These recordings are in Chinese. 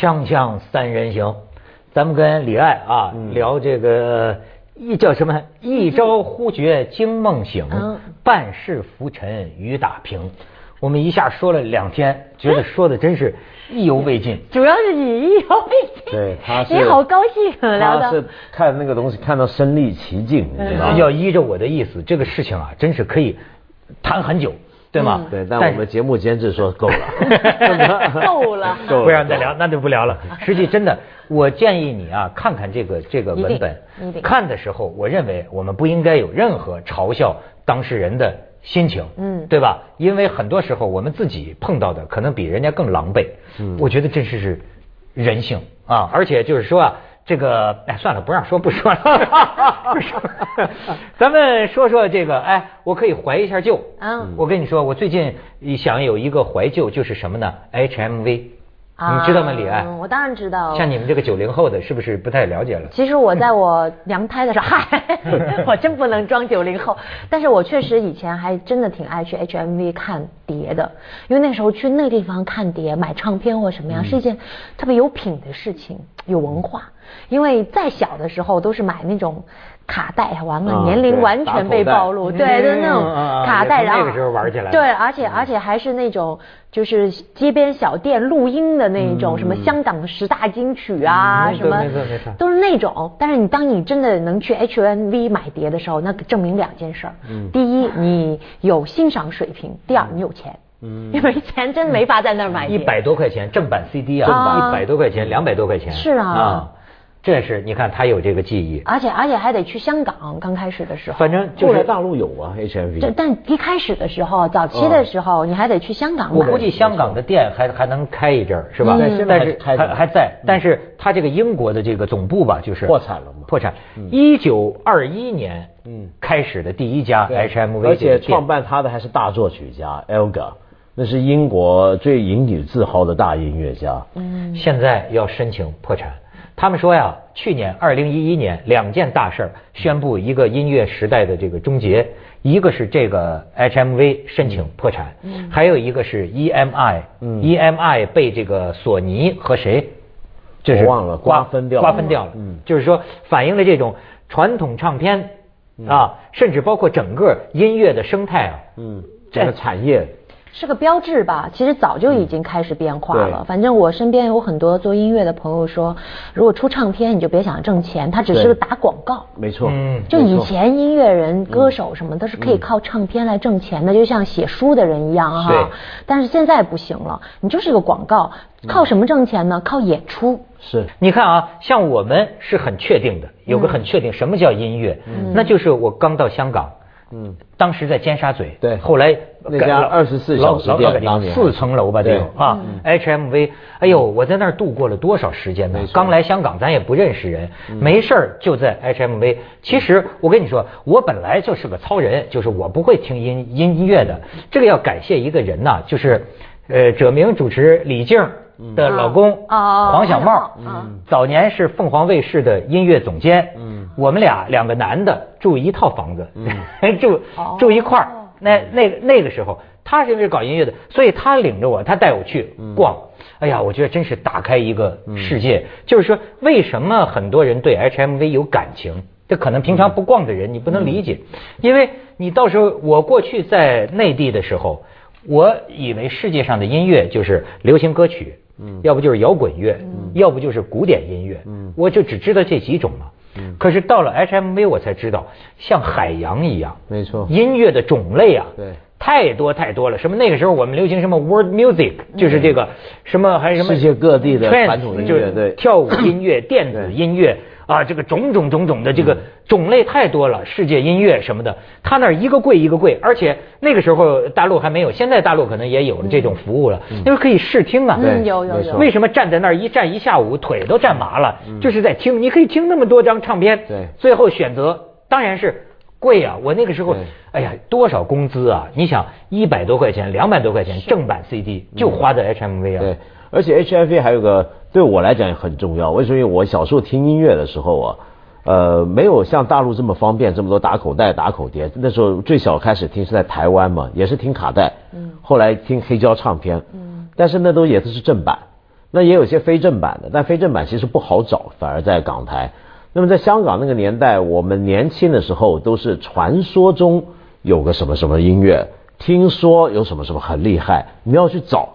锵锵三人行，咱们跟李艾啊、聊这个一叫什么？一朝忽觉惊梦醒，嗯半世浮沉雨打萍。我们一下说了两天，觉得说的真是意犹未尽。主要是你意犹未尽。对，他是你好高兴啊，聊的他是。看那个东西看到身临其境，你知道吗？要依着我的意思，这个事情啊，真是可以谈很久，对吗？对，但我们节目监制说够了，够了 够了，不让再聊，那就不聊了。实际真的，我建议你啊，看看这个这个文本一定。看的时候，我认为我们不应该有任何嘲笑当事人的心情，嗯对吧？因为很多时候我们自己碰到的可能比人家更狼狈。嗯我觉得这是是人性啊，而且就是说啊。这个哎，算了，不让说不说了。不说咱们说说这个，哎，我可以怀一下旧。嗯我跟你说，我最近想有一个怀旧，就是什么呢？HMV，啊你知道吗，李艾？我当然知道。像你们这个九零后的，是不是不太了解了？其实我在我娘胎的时候，嗨，我真不能装九零后，但是我确实以前还真的挺爱去 HMV 看碟的，因为那时候去那个地方看碟、买唱片或什么样，是一件特别有品的事情，有文化。因为再小的时候都是买那种卡带，完了啊年龄完全被暴露，对，就是那种卡带，然后那个时候玩起来对，而且而且还是那种就是街边小店录音的那种，什么香港的十大金曲啊，嗯什么没错没错都是那种。但是你当你真的能去 H N V 买碟的时候，那证明两件事儿。嗯第一，你有欣赏水平；第二，你有钱。嗯，因为钱真没法在那儿买。一百多块钱正版 CD 啊，正版一百多块钱，两百多块钱。是啊这是你看他有这个记忆，而且而且还得去香港，刚开始的时候。反正就是大陆有啊，HMV，但一开始的时候，早期的时候，你还得去香港买。我估计香港的店还还能开一阵儿，是吧？对现在但是还还还在，但是他这个英国的这个总部吧，就是破产了嘛破产。一九二一年，嗯开始的第一家 HMV，而且创办他的还是大作曲家 Elgar，那是英国最引以自豪的大音乐家。嗯现在要申请破产。他们说呀，去年二零一一年两件大事儿宣布一个音乐时代的这个终结，一个是这个 HMV 申请破产，还有一个是 EMI，EMI、嗯。EMI 被这个索尼和谁，这是忘了瓜分掉了。瓜分掉了。嗯。就是说反映了这种传统唱片啊，甚至包括整个音乐的生态啊，嗯，这个产业是个标志吧，其实早就已经开始变化了。对反正我身边有很多做音乐的朋友说，如果出唱片你就别想挣钱，它只是个打广告。没错，嗯就以前音乐人、歌手什么都是可以靠唱片来挣钱的，就像写书的人一样对哈。但是现在不行了，你就是个广告，靠什么挣钱呢？靠演出。是你看啊，像我们是很确定的，有个很确定什么叫音乐，那就是我刚到香港，嗯，当时在尖沙咀，对。后来那家二十四小时店老老改当年。四层楼吧，得有对啊，HMV，哎呦，我在那儿度过了多少时间呢？刚来香港，咱也不认识人，没事儿就在 HMV。其实我跟你说，我本来就是个糙人，就是我不会听音音乐的。这个要感谢一个人呐，就是呃，者明主持李静的老公黄小茂。早年是凤凰卫视的音乐总监。嗯。我们俩两个男的住一套房子，住哦。住一块儿。那那那个时候，他是因为搞音乐的，所以他领着我，他带我去逛。哎呀，我觉得真是打开一个世界。就是说，为什么很多人对 HMV 有感情？这可能平常不逛的人你不能理解，因为你到时候我过去在内地的时候，我以为世界上的音乐就是流行歌曲，嗯。要不就是摇滚乐，嗯。要不就是古典音乐，嗯。我就只知道这几种嘛。可是到了 HMV 我才知道，像海洋一样，没错。音乐的种类啊，对。太多太多了。什么那个时候我们流行什么 world music，就是这个什么还有什么世界各地的传统音乐就是对。跳舞音乐、电子音乐啊，这个种种种种的这个种类太多了，世界音乐什么的，他那儿一个贵一个贵，而且那个时候大陆还没有，现在大陆可能也有了这种服务了，那时候可以试听啊。对嗯，有有有。为什么站在那儿一站一下午，腿都站麻了？就是在听，你可以听那么多张唱片，对最后选择当然是贵啊！我那个时候，哎呀，多少工资啊？你想一百多块钱、两百多块钱正版 CD 就花在 HMV 啊。对，而且 HMV 还有个对我来讲也很重要，为什么？因为我小时候听音乐的时候啊，呃，没有像大陆这么方便，这么多打口袋、打口碟。那时候最小开始听是在台湾嘛，也是听卡带，嗯，后来听黑胶唱片，嗯，但是那都也都是正版。那也有些非正版的，但非正版其实不好找，反而在港台。那么在香港那个年代，我们年轻的时候都是传说中有个什么什么音乐，听说有什么什么很厉害，你要去找，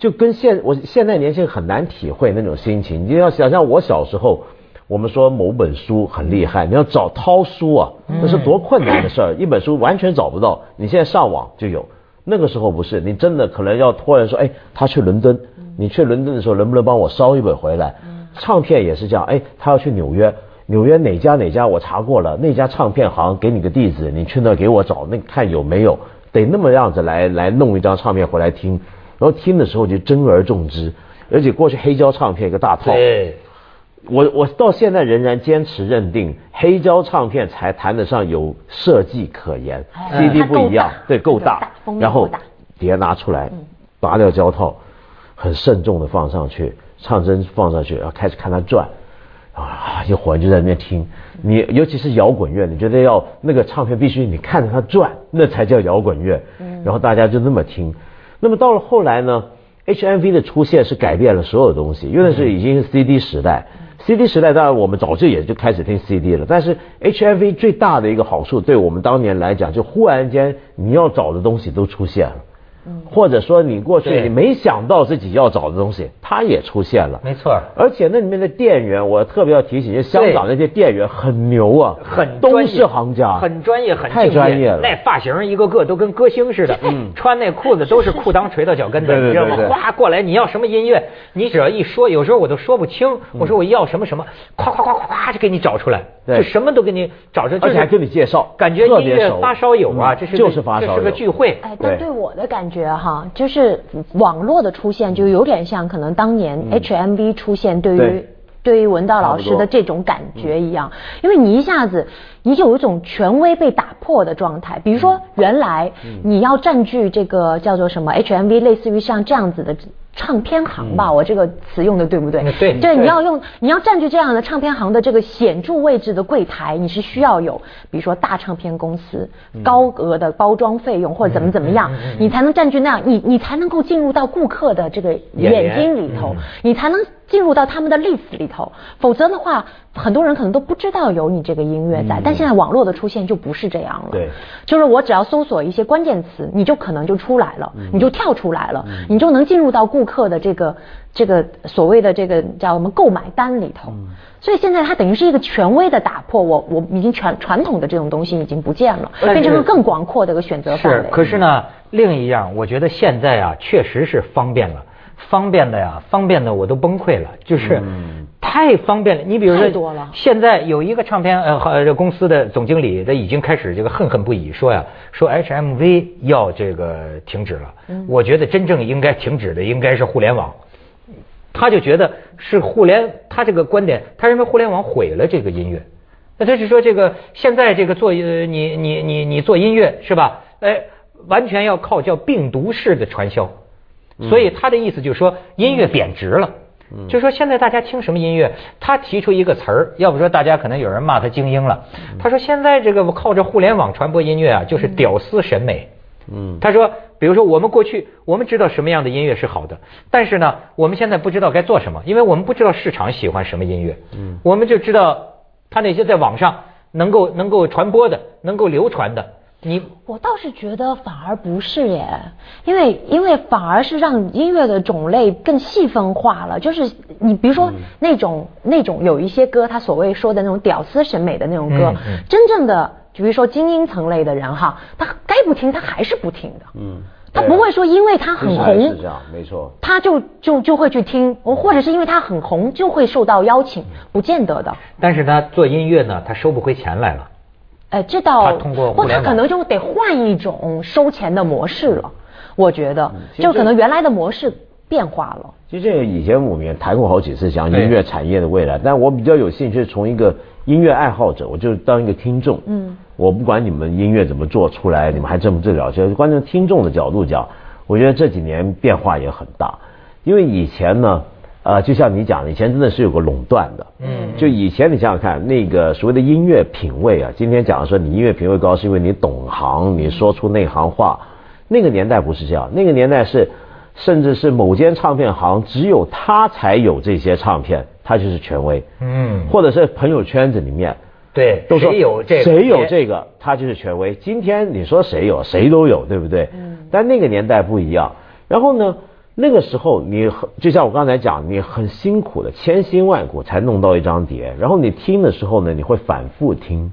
就跟现我现在年轻人很难体会那种心情。你要想象我小时候，我们说某本书很厉害，你要找掏书啊，那是多困难的事儿，一本书完全找不到。你现在上网就有，那个时候不是，你真的可能要托人说，哎，他去伦敦，你去伦敦的时候能不能帮我捎一本回来？唱片也是这样，哎，他要去纽约，纽约哪家哪家我查过了，那家唱片行给你个地址，你去那给我找，那看有没有，得那么样子来来弄一张唱片回来听，然后听的时候就珍而重之，而且过去黑胶唱片一个大套，对，我我到现在仍然坚持认定黑胶唱片才谈得上有设计可言，CD 不一样，对，够大然后碟拿出来，拔掉胶套，很慎重的放上去，唱针放上去，然后开始看它转。啊，一会儿就在那边听，你尤其是摇滚乐，你觉得要那个唱片必须你看着它转，那才叫摇滚乐。然后大家就那么听。那么到了后来呢，HMV 的出现是改变了所有东西，因为那是已经是 CD 时代。CD 时代当然我们早就也就开始听 CD 了，但是 HMV 最大的一个好处，对我们当年来讲，就忽然间你要找的东西都出现了。或者说你过去你没想到自己要找的东西，它也出现了。没错。而且那里面的店员，我特别要提醒，就香港那些店员很牛啊，很都是行家，很专业，很太敬专业了。那发型一个个都跟歌星似的，嗯，穿那裤子都是裤裆垂到脚跟子，对对你知道吗？哗过来，你要什么音乐，你只要一说，有时候我都说不清，我说我要什么什么，咵咵咵咵咵就给你找出来，对就什么都给你找出来，就是而且还给你介绍感觉音特别熟乐发烧友啊，嗯这是个就是发烧这是个聚会，哎，但对。对我的感觉哈，就是网络的出现，就有点像可能当年 HMV 出现对于。对。对于文道老师的这种感觉一样，因为你一下子，你就有一种权威被打破的状态。比如说，原来你要占据这个叫做什么 HMV，类似于像这样子的唱片行吧，我这个词用的对不对？嗯对对，你要用你要占据这样的唱片行的这个显著位置的柜台，你是需要有，比如说大唱片公司高额的包装费用或者怎么怎么样，你才能占据那样，你你才能够进入到顾客的这个眼睛里头，你才能进入到他们的 list 里头，否则的话，很多人可能都不知道有你这个音乐在。但现在网络的出现就不是这样了，对，就是我只要搜索一些关键词，你就可能就出来了，你就跳出来了，你就能进入到顾客的这个这个所谓的这个叫我们购买单里头。所以现在它等于是一个权威的打破，我我已经传传统的这种东西已经不见了，变成了更广阔的一个选择范是围，。可是呢，另一样，我觉得现在啊，确实是方便了，方便的呀，方便的我都崩溃了，就是太方便了。你比如说，太多了现在有一个唱片呃和这公司的总经理，他已经开始这个恨恨不已，说呀，说 HMV 要这个停止了。我觉得真正应该停止的应该是互联网。他就觉得是互联，他这个观点，他认为互联网毁了这个音乐。那他是说这个现在这个做呃你你你你做音乐是吧？哎，完全要靠叫病毒式的传销。所以他的意思就是说音乐贬值了。就是说现在大家听什么音乐？他提出一个词儿，要不说大家可能有人骂他精英了。他说现在这个靠着互联网传播音乐啊，就是屌丝审美。嗯，他说，比如说我们过去我们知道什么样的音乐是好的，但是呢，我们现在不知道该做什么，因为我们不知道市场喜欢什么音乐。嗯，我们就知道他那些在网上能够能够传播的、能够流传的，你我倒是觉得反而不是耶，因为因为反而是让音乐的种类更细分化了。就是你比如说那种、那种有一些歌，他所谓说的那种屌丝审美的那种歌，嗯嗯真正的就比如说精英层类的人哈，他该不听他还是不听的。嗯，他不会说因为他很红是这，样，没错。他就就就会去听，或者是因为他很红就会受到邀请，不见得的。但是他做音乐呢，他收不回钱来了。哎，这倒他通过或他可能就得换一种收钱的模式了。我觉得，就可能原来的模式变化了。其实这个以前我们也谈过好几次像音乐产业的未来，但我比较有兴趣从一个音乐爱好者，我就当一个听众。嗯，我不管你们音乐怎么做出来，你们还挣不挣了解，关键听众的角度讲，我觉得这几年变化也很大，因为以前呢。呃，就像你讲的，以前真的是有个垄断的，嗯就以前你想想看，那个所谓的音乐品味啊，今天讲说你音乐品味高，是因为你懂行，你说出内行话，那个年代不是这样，那个年代是甚至是某间唱片行只有他才有这些唱片，他就是权威。嗯，或者是朋友圈子里面，对，都说谁有这个谁有这个，他就是权威。今天你说谁有，谁都有，对不对？嗯。但那个年代不一样。然后呢，那个时候你很就像我刚才讲，你很辛苦的，千辛万苦才弄到一张碟。然后你听的时候呢，你会反复听。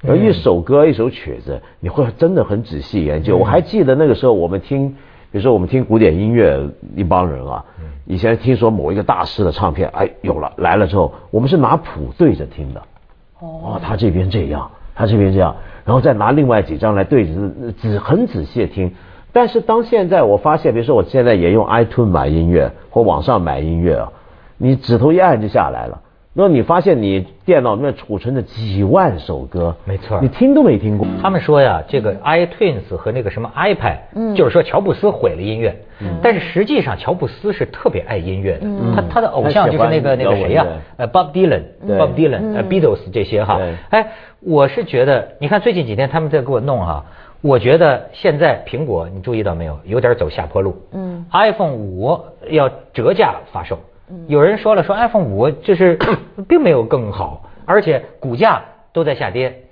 然后一首歌一首曲子，你会真的很仔细研究。我还记得那个时候我们听，比如说我们听古典音乐，一帮人啊，以前听说某一个大师的唱片，哎，有了来了之后，我们是拿谱对着听的。哦，他这边这样，他这边这样，然后再拿另外几张来对着，仔很仔细的听。但是当现在我发现，比如说我现在也用 iTunes 买音乐或网上买音乐啊，你指头一按就下来了。那你发现你电脑里面储存着几万首歌，没错。你听都没听过。他们说呀，这个 iTunes 和那个什么 iPad，嗯。就是说乔布斯毁了音乐，但是实际上乔布斯是特别爱音乐的，他他的偶像就是那个那个谁呀，呃，Bob Dylan，Bob Dylan，呃，Beatles 这些哈。对，哎，我是觉得，你看最近几天他们在给我弄哈，我觉得现在苹果你注意到没有，有点走下坡路，嗯，iPhone 五要折价发售。有人说了，说 iPhone 五就是 并没有更好，而且股价都在下跌。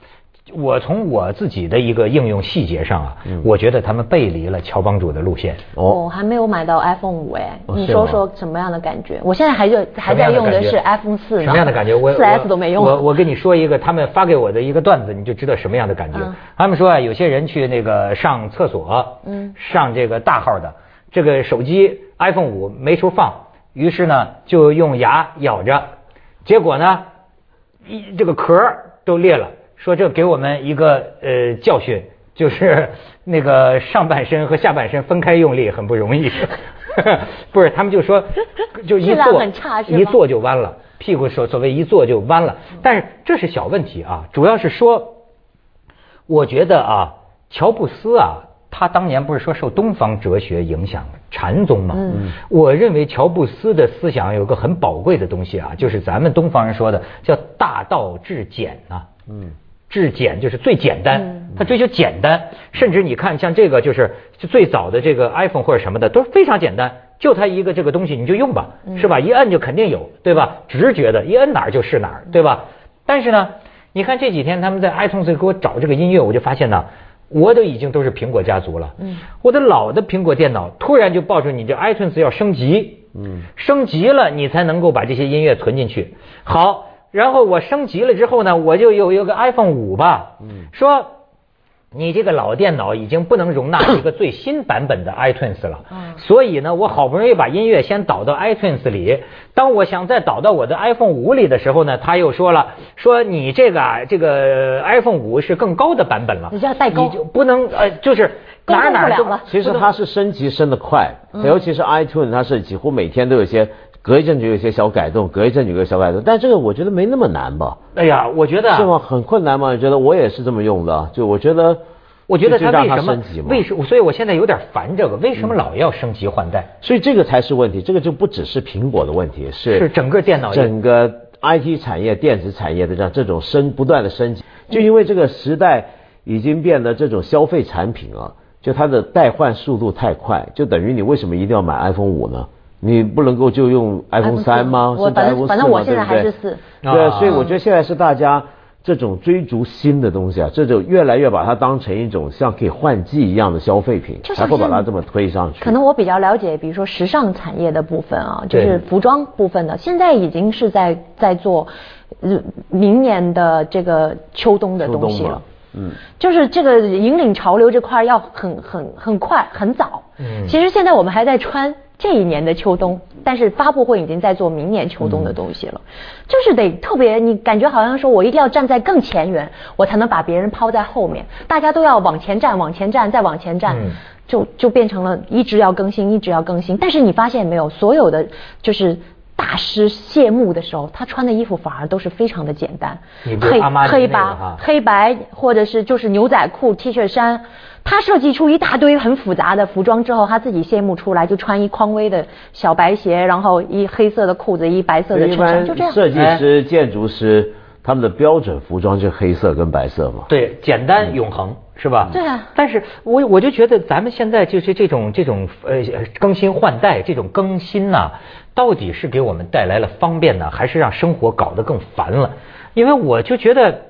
我从我自己的一个应用细节上啊，我觉得他们背离了乔帮主的路线。我还没有买到 iPhone 五哎，哦你说说什么样的感觉？我现在还就还在用的是 iPhone 四，什么样的感觉？我四 S 都没用。我我跟你说一个，他们发给我的一个段子，你就知道什么样的感觉。嗯他们说啊，有些人去那个上厕所，嗯上这个大号的，这个手机 iPhone 五没处放，于是呢就用牙咬着，结果呢一这个壳都裂了。说这给我们一个呃教训，就是 那个上半身和下半身分开用力很不容易。不是，他们就说就一坐很差是一坐就弯了，屁股所所谓一坐就弯了。但是这是小问题啊，主要是说，我觉得啊，乔布斯啊，他当年不是说受东方哲学影响禅宗嘛？嗯我认为乔布斯的思想有个很宝贵的东西啊，就是咱们东方人说的叫大道至简呐、嗯，至简就是最简单嗯，他追求简单，甚至你看像这个就是最早的这个 iPhone 或者什么的都非常简单，就它一个这个东西你就用吧，是吧？一摁就肯定有，对吧？直觉的，一摁哪儿就是哪儿，对吧？但是呢，你看这几天他们在 iTunes 给我找这个音乐，我就发现呢。我都已经都是苹果家族了，嗯，我的老的苹果电脑突然就爆出你这 iTunes 要升级，嗯，升级了你才能够把这些音乐存进去。好，然后我升级了之后呢，我就有有个 iPhone 五吧，嗯。说你这个老电脑已经不能容纳一个最新版本的 iTunes 了，嗯。所以呢，我好不容易把音乐先导到 iTunes 里，当我想再导到我的 iPhone 五里的时候呢，他又说了，说你这个啊，这个 iPhone 五是更高的版本了，你这要代沟你就不能呃，就是哪儿哪了了。其实它是升级升得快，嗯。尤其是 iTunes，它是几乎每天都有些，隔一阵就有一些小改动，隔一阵就有一个小改动。但这个我觉得没那么难吧？哎呀，我觉得啊是吗？很困难吗？你觉得我也是这么用的，就我觉得，我觉得他为什么升？为什么？所以我现在有点烦这个，为什么老要升级换代？所以这个才是问题，这个就不只是苹果的问题，是是整个电脑整个 IT 产业、电子产业的这样这种升不断的升级，就因为这个时代已经变得这种消费产品啊，就它的代换速度太快，就等于你为什么一定要买 iPhone 五呢？你不能够就用 iPhone 三吗？我反正反正我现在还是对不对四对所以我觉得现在是大家这种追逐新的东西啊，这就越来越把它当成一种像可以换季一样的消费品，才会把它这么推上去。可能我比较了解，比如说时尚产业的部分啊，就是服装部分的，现在已经是在在做，呃，明年的这个秋冬的东西了。嗯，就是这个引领潮流这块要很很很快很早。嗯其实现在我们还在穿这一年的秋冬，但是发布会已经在做明年秋冬的东西了。就是得特别，你感觉好像说我一定要站在更前沿，我才能把别人抛在后面。大家都要往前站，往前站，再往前站。嗯就就变成了一直要更新，一直要更新。但是你发现没有，所有的就是大师谢幕的时候，他穿的衣服反而都是非常的简单黑黑白黑白或者是就是牛仔裤、T 恤衫。他设计出一大堆很复杂的服装之后，他自己谢幕出来就穿一匡威的小白鞋，然后一黑色的裤子，一白色的一衬衫，就这样。设计师、建筑师他们的标准服装就是黑色跟白色嘛。对，简单永恒是吧？对啊但是我我就觉得咱们现在就是这种这种呃更新换代这种更新呐、到底是给我们带来了方便呢，还是让生活搞得更烦了？因为我就觉得。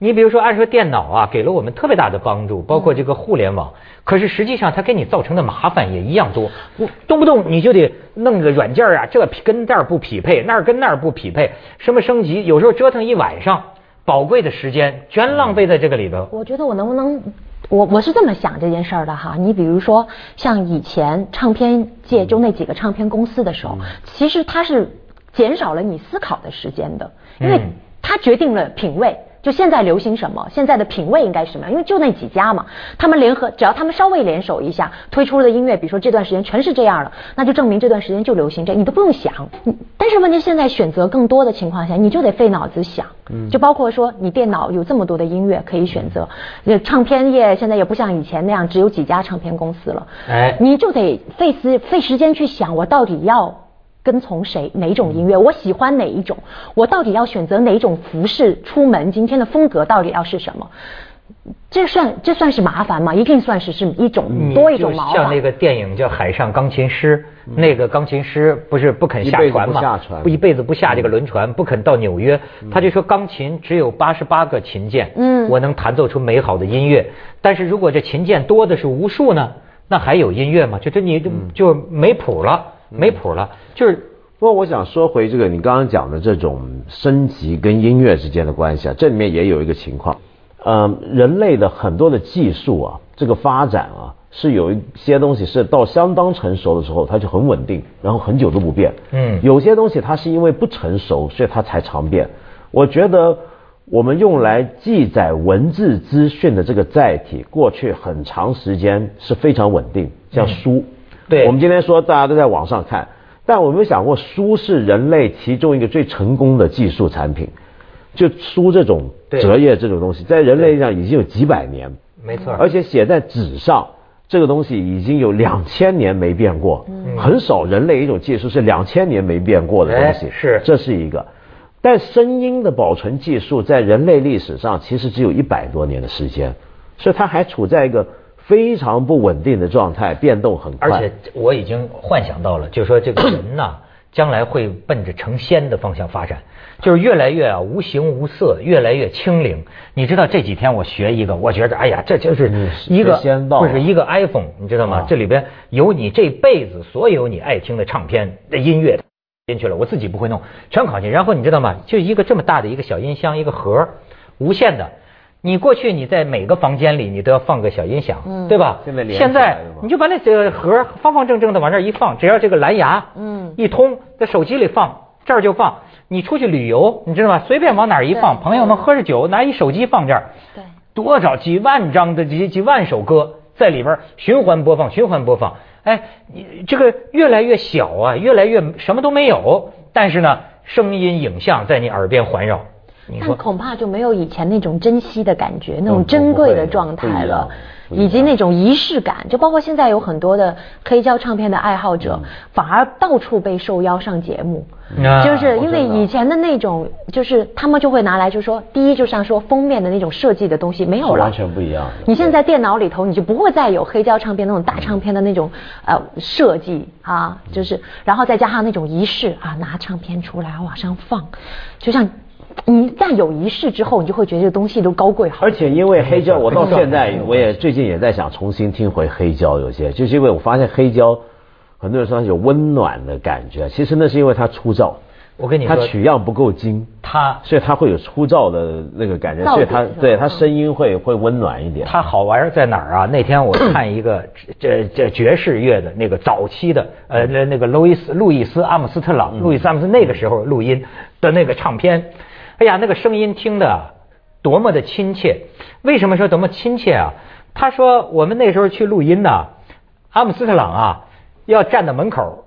你比如说，按说电脑啊，给了我们特别大的帮助，包括这个互联网。可是实际上，它给你造成的麻烦也一样多。我动不动你就得弄个软件啊，这匹跟这儿不匹配，那儿跟那儿不匹配，什么升级，有时候折腾一晚上，宝贵的时间全浪费在这个里头。我觉得我能不能，我我是这么想这件事儿的哈。你比如说，像以前唱片界就那几个唱片公司的时候，其实它是减少了你思考的时间的，因为嗯它决定了品味。就现在流行什么，现在的品味应该是什么样？因为就那几家嘛，他们联合，只要他们稍微联手一下，推出的音乐，比如说这段时间全是这样的，那就证明这段时间就流行这，你都不用想。你但是问题现在选择更多的情况下，你就得费脑子想，就包括说你电脑有这么多的音乐可以选择，呃唱片业现在也不像以前那样只有几家唱片公司了，哎你就得费思费时间去想，我到底要。跟从谁哪种音乐？我喜欢哪一种？我到底要选择哪种服饰出门？今天的风格到底要是什么？这算这算是麻烦吗？一定算是是一种多一种麻烦。就像那个电影叫《海上钢琴师》，那个钢琴师不是不肯下一辈子船吗不下船，不一辈子不下这个轮船，不肯到纽约。他就说钢琴只有八十八个琴键，嗯我能弹奏出美好的音乐。但是如果这琴键多的是无数呢，那还有音乐吗？就这你就就没谱了，没谱了，就是不过我想说回这个你刚刚讲的这种升级跟音乐之间的关系啊，这里面也有一个情况，呃，人类的很多的技术啊，这个发展啊，是有一些东西是到相当成熟的时候，它就很稳定，然后很久都不变。嗯有些东西它是因为不成熟，所以它才常变。我觉得我们用来记载文字资讯的这个载体，过去很长时间是非常稳定，像书。对。我们今天说大家都在网上看，但我有没有想过，书是人类其中一个最成功的技术产品？就书这种折页这种东西，在人类上已经有几百年，没错。而且写在纸上，这个东西已经有两千年没变过，很少人类一种技术是两千年没变过的东西，哎是。这是一个。但声音的保存技术在人类历史上其实只有一百多年的时间，所以它还处在一个非常不稳定的状态，变动很快。而且我已经幻想到了，就是说这个人呐，将来会奔着成仙的方向发展，就是越来越啊无形无色，越来越清灵。你知道这几天我学一个，我觉得哎呀，这就是嗯一个这仙道不是一个 iPhone，你知道吗啊？这里边有你这辈子所有你爱听的唱片的音乐。进去了，我自己不会弄，全考进。然后你知道吗？就一个这么大的一个小音箱，一个盒，无线的。你过去你在每个房间里你都要放个小音响，对吧？现在你就把那个盒方方正正的往这儿一放，只要这个蓝牙，嗯一通，在手机里放，这儿就放。你出去旅游，你知道吗？随便往哪儿一放，朋友们喝着酒，拿一手机放这儿，对多少几万张的几几万首歌在里边循环播放，循环播放。哎，你这个越来越小啊，越来越什么都没有，但是呢，声音影像在你耳边环绕。你但恐怕就没有以前那种珍惜的感觉，那嗯种珍贵的状态了，以及那种仪式感。就包括现在有很多的黑胶唱片的爱好者，反而到处被受邀上节目。啊就是因为以前的那种，就是他们就会拿来，就说第一，就像说封面的那种设计的东西没有了，完全不一样。你现在在电脑里头，你就不会再有黑胶唱片那种大唱片的那种呃设计啊，就是然后再加上那种仪式啊，拿唱片出来往上放，就像你一旦有仪式之后，你就会觉得这东西都高贵好而。且因为黑胶，我到现在嗯我也最近也在想重新听回黑胶，有些就是因为我发现黑胶，很多人说它有温暖的感觉，其实那是因为它粗糙，我跟你说，取样不够精，它所以它会有粗糙的那个感觉，所以它对它声音会会温暖一点。它好玩在哪儿啊？那天我看一个这这爵士乐的那个早期的呃那那个路易斯路易斯阿姆斯特朗路易斯阿姆斯那个时候录音的那个唱片，哎呀，那个声音听的啊多么的亲切！为什么说多么亲切啊？他说我们那时候去录音呢，阿姆斯特朗啊要站在门口。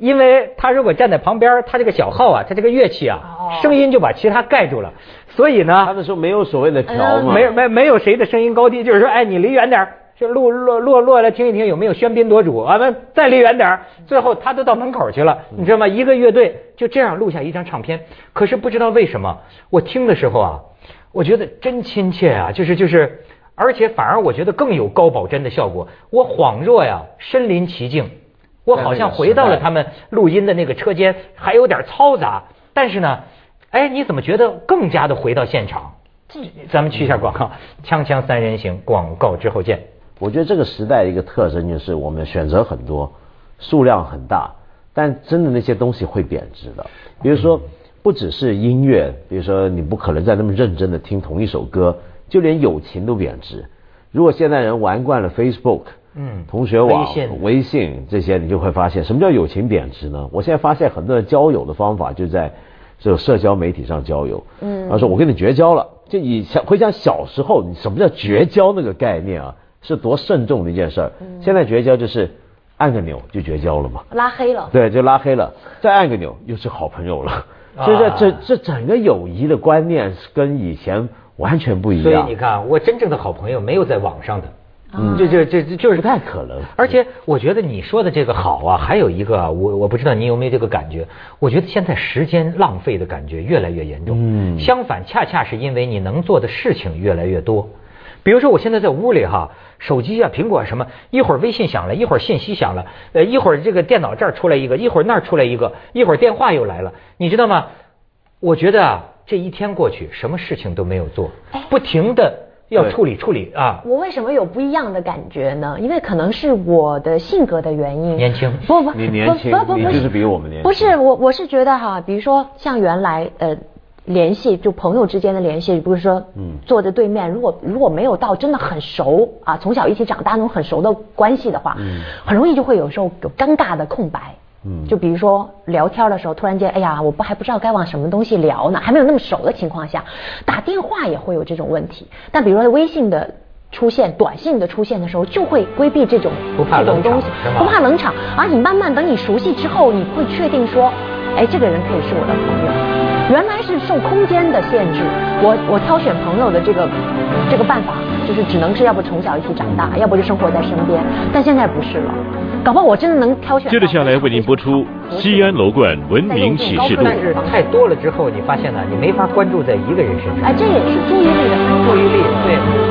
因为他如果站在旁边，他这个小号啊，他这个乐器啊，哦声音就把其他盖住了，所以呢，他们说没有所谓的调嘛，没有没没有谁的声音高低，就是说，哎，你离远点儿就录落落落来听一听有没有喧宾夺主啊？那再离远点儿，最后他都到门口去了，你知道吗？一个乐队就这样录下一张唱片，可是不知道为什么，我听的时候啊，我觉得真亲切啊，就是就是，而且反而我觉得更有高保真的效果。我恍若呀身临其境，我好像回到了他们录音的那个车间，还有点嘈杂，但是呢，哎，你怎么觉得更加的回到现场？咱们去一下广告，锵锵三人行，广告之后见。我觉得这个时代的一个特征就是我们选择很多，数量很大，但真的那些东西会贬值的。比如说，不只是音乐，比如说你不可能再那么认真的听同一首歌，就连友情都贬值。如果现代人玩惯了 Facebook，嗯同学网、微信微信这些，你就会发现什么叫友情贬值呢？我现在发现很多人交友的方法就在这种社交媒体上交友。嗯他说我跟你绝交了，就以前回想小时候，你什么叫绝交那个概念啊，是多慎重的一件事儿。现在绝交就是按个钮就绝交了嘛。拉黑了。对，就拉黑了，再按个钮又是好朋友了。啊所以这这这整个友谊的观念是跟以前完全不一样所以你。看，我真正的好朋友没有在网上的，嗯这这这这就是不太可能而且我觉得你说的这个好啊，还有一个啊，我我不知道你有没有这个感觉，我觉得现在时间浪费的感觉越来越严重。嗯相反，恰恰是因为你能做的事情越来越多。比如说，我现在在屋里哈，手机啊、苹果啊什么，一会儿微信响了，一会儿信息响了，呃，一会儿这个电脑这儿出来一个，一会儿那儿出来一个，一会儿电话又来了，你知道吗？我觉得啊，这一天过去，什么事情都没有做哎，不停的要处理处理啊。我为什么有不一样的感觉呢？因为可能是我的性格的原因。年轻不不，你年轻不不不不你就是比我们年轻不是我，我是觉得哈，比如说像原来呃。联系就朋友之间的联系，不是说，嗯坐在对面，如果如果没有到真的很熟啊，从小一起长大那种很熟的关系的话，嗯很容易就会有时候有尴尬的空白。嗯就比如说聊天的时候，突然间，哎呀，我不还不知道该往什么东西聊呢，还没有那么熟的情况下，打电话也会有这种问题。但比如说微信的出现、短信的出现的时候，就会规避这种这种东西，不怕冷场。而你慢慢等你熟悉之后，你会确定说，哎，这个人可以是我的朋友。原来是受空间的限制，我我挑选朋友的这个这个办法，就是只能是要不从小一起长大，要不就生活在身边。但现在不是了，搞不好我真的能挑选。接着下来为您播出《西安楼冠文明启示录》。但是太多了之后，你发现呢，你没法关注在一个人身上。哎，这也是注意力的。注意力对。